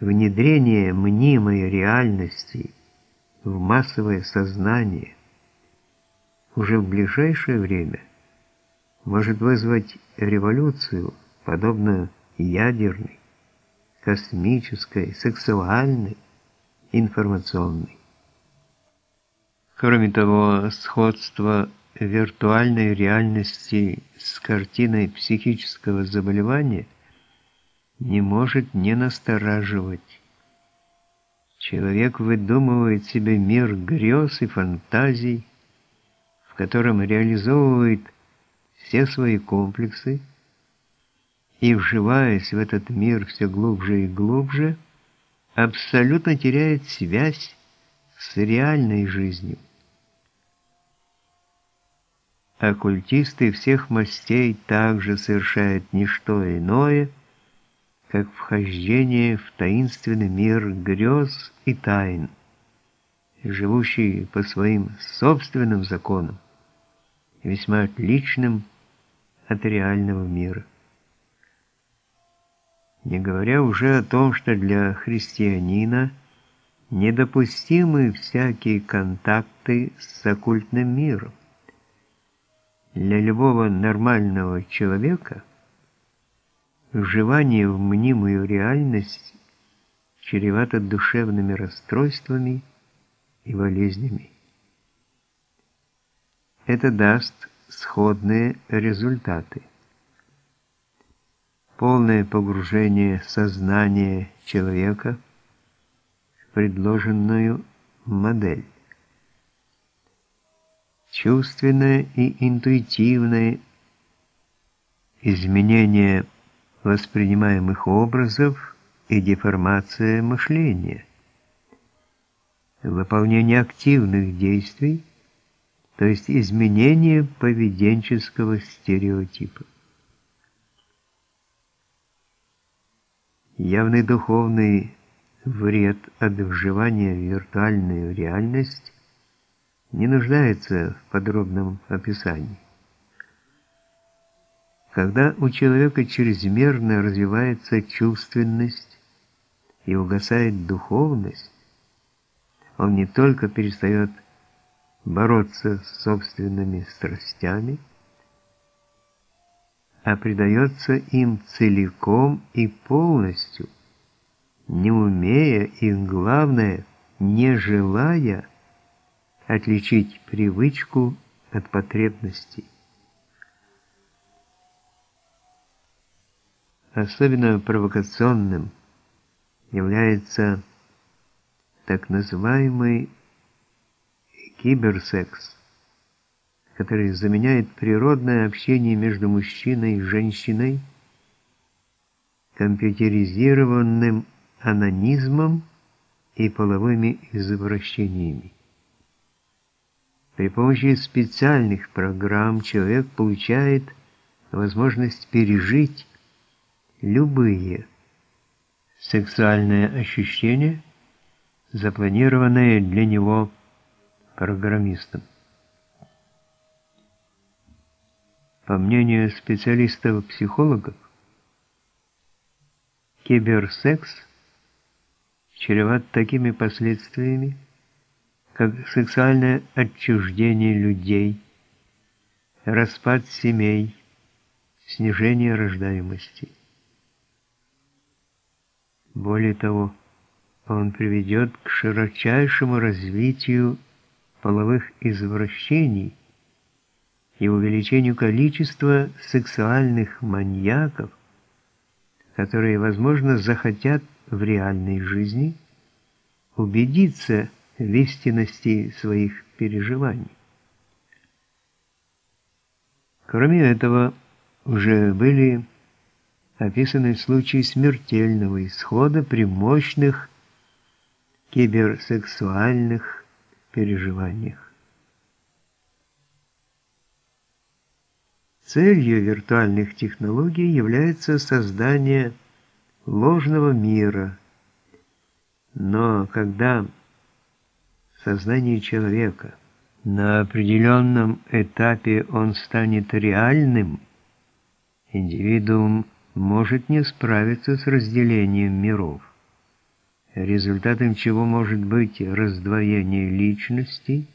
внедрение мнимой реальности в массовое сознание уже в ближайшее время может вызвать революцию, подобную ядерной, космической, сексуальной, информационной. Кроме того, сходство виртуальной реальности с картиной психического заболевания не может не настораживать. Человек выдумывает себе мир грез и фантазий, в котором реализовывает все свои комплексы, и, вживаясь в этот мир все глубже и глубже, абсолютно теряет связь с реальной жизнью. Оккультисты всех мастей также совершают не что иное, как вхождение в таинственный мир грез и тайн, живущий по своим собственным законам, весьма отличным от реального мира. Не говоря уже о том, что для христианина недопустимы всякие контакты с оккультным миром. Для любого нормального человека вживание в мнимую реальность чревато душевными расстройствами и болезнями. Это даст сходные результаты. Полное погружение сознания человека в предложенную модель чувственное и интуитивное изменение воспринимаемых образов и деформация мышления, выполнение активных действий, то есть изменение поведенческого стереотипа. Явный духовный вред от вживания в виртуальную реальность не нуждается в подробном описании. Когда у человека чрезмерно развивается чувственность и угасает духовность, он не только перестает бороться с собственными страстями, а предается им целиком и полностью, не умея и, главное, не желая отличить привычку от потребностей. Особенно провокационным является так называемый киберсекс, который заменяет природное общение между мужчиной и женщиной компьютеризированным анонизмом и половыми извращениями. При помощи специальных программ человек получает возможность пережить любые сексуальные ощущения, запланированные для него программистом. По мнению специалистов-психологов, киберсекс чреват такими последствиями, как сексуальное отчуждение людей, распад семей, снижение рождаемости. Более того, он приведет к широчайшему развитию половых извращений и увеличению количества сексуальных маньяков, которые, возможно, захотят в реальной жизни убедиться в истинности своих переживаний. Кроме этого, уже были описаны случаи смертельного исхода при мощных киберсексуальных переживаниях. Целью виртуальных технологий является создание ложного мира, но когда сознание человека. На определенном этапе он станет реальным. Индивидуум может не справиться с разделением миров. результатом чего может быть раздвоение личности,